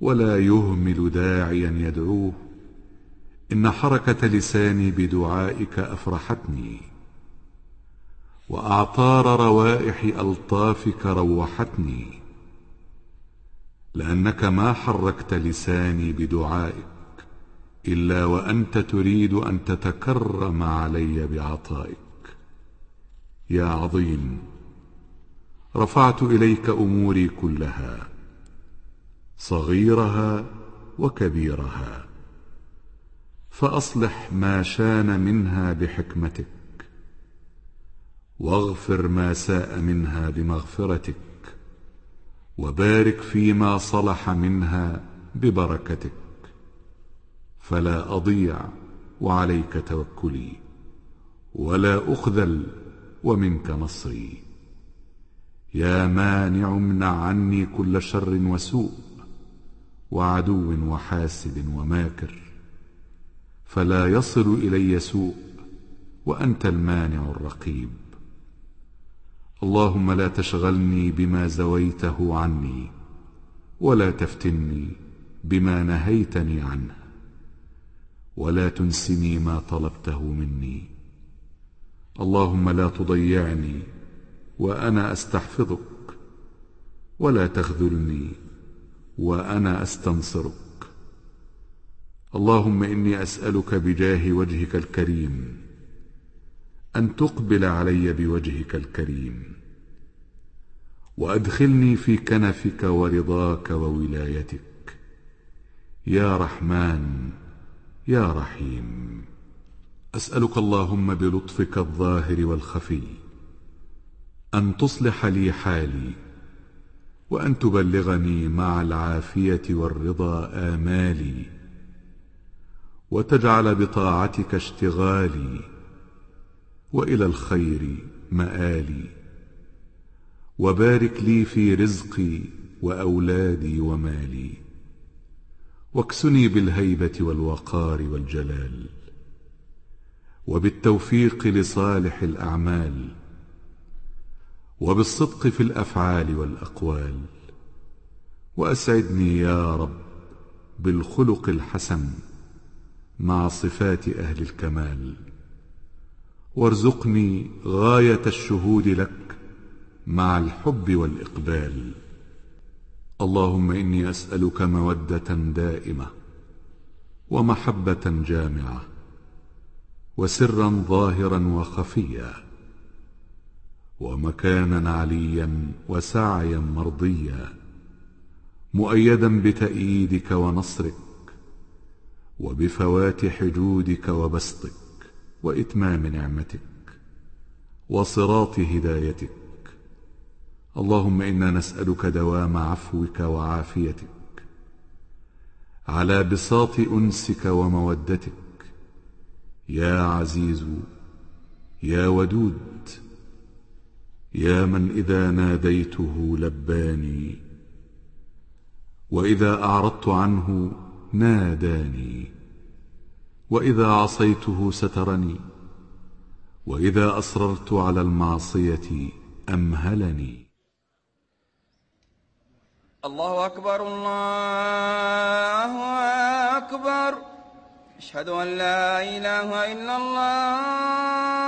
ولا يهمل داعيا يدعوه. إن حركة لساني بدعائك أفرحتني. وأعطار روائح ألطافك روحتني. لأنك ما حركت لساني بدعائك إلا وأنت تريد أن تتكرم علي بعطائك. يا عظيم رفعت إليك أموري كلها. صغيرها وكبيرها. فأصلح ما شان منها بحكمتك واغفر ما ساء منها بمغفرتك وبارك فيما صلح منها ببركتك. فلا أضيع وعليك توكلي ولا أخذل ومنك نصري. يا مانع امنع عني كل شر وسوء وعدو وحاسد وماكر. فلا يصل إلي سوء وأنت المانع الرقيب. اللهم لا تشغلني بما زويته عني ولا تفتني بما نهيتني عنه ولا تنسني ما طلبته مني. اللهم لا تضيعني وأنا أستحفظك ولا تخذلني وأنا أستنصرك. اللهم إني أسألك بجاه وجهك الكريم أن تقبل علي بوجهك الكريم وأدخلني في كنفك ورضاك وولايتك. يا رحمن يا رحيم. أسألك اللهم بلطفك الظاهر والخفي أن تصلح لي حالي وأن تبلغني مع العافية والرضا آمالي وتجعل بطاعتك اشتغالي وإلى الخير مآلي. وبارك لي في رزقي وأولادي ومالي. واكسني بالهيبة والوقار والجلال. وبالتوفيق لصالح الأعمال. وبالصدق في الأفعال والأقوال. وأسعدني يا رب بالخلق الحسن مع صفات أهل الكمال. وارزقني غاية الشهود لك مع الحب والإقبال. اللهم إني أسألك مودة دائمة ومحبة جامعة وسرا ظاهرا وخفيا ومكانا عليا وسعيا مرضيا مؤيدا بتأييدك ونصرك وبفواتح جودك وبسطك وإتمام نعمتك وصراط هدايتك. اللهم إنا نسألك دوام عفوك وعافيتك على بساط أنسك ومودتك. يا عزيز يا ودود يا من إذا ناديته لباني وإذا أعرضت عنه ناداني وإذا عصيته سترني وإذا أصررت على المعصية أمهلني. الله أكبر الله أكبر. أشهد أن لا إله إلا الله.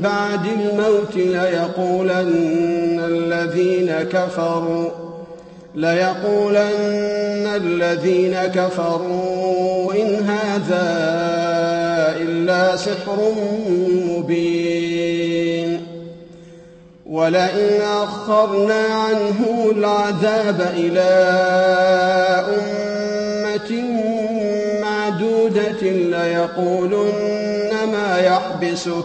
بعد الموت ليقولن الذين كفروا ليقولن الذين كفروا إن هذا إلا سحر مبين. ولئن أخرنا عنه العذاب إلى أمة معدودة ليقولن ما يحبسه.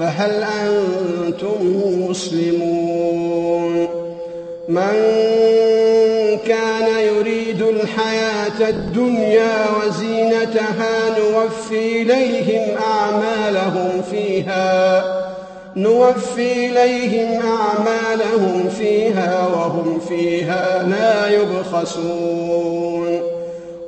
فهل أنتم مسلمون؟ من كان يريد الحياة الدنيا وزينتها نوفي إليهم أعمالهم فيها نوفي إليهم أعمالهم فيها وهم فيها لا يبخسون.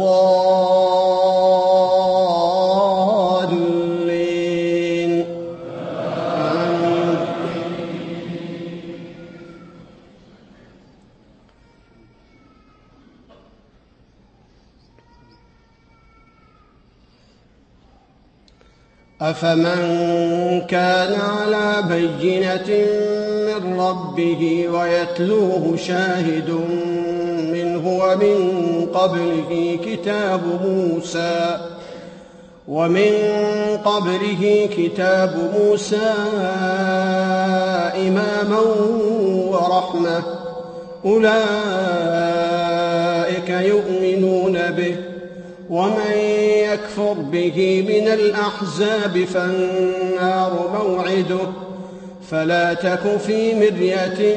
آمين أفمن كان على بينة من ربه ويتلوه شاهد منه ومن قبله كتاب موسى. ومن قبله كتاب موسى إماما ورحمة. أولئك يؤمنون به. ومن يكفر به من الأحزاب فالنار موعده. فلا تك في مرية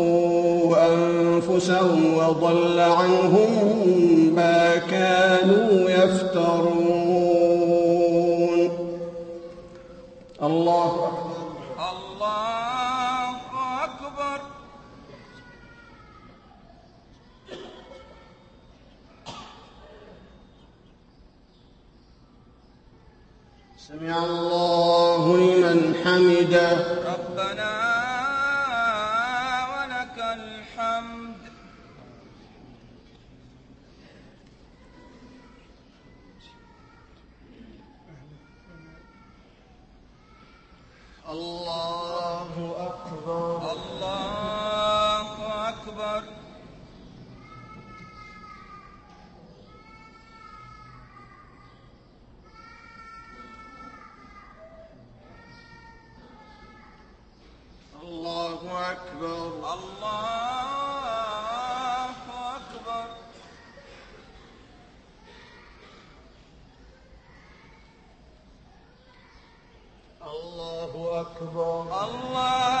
أنفسهم وضل عنهم ما كانوا يفترون. الله أكبر. الله أكبر. سمع الله لمن حمده. أكبر. الله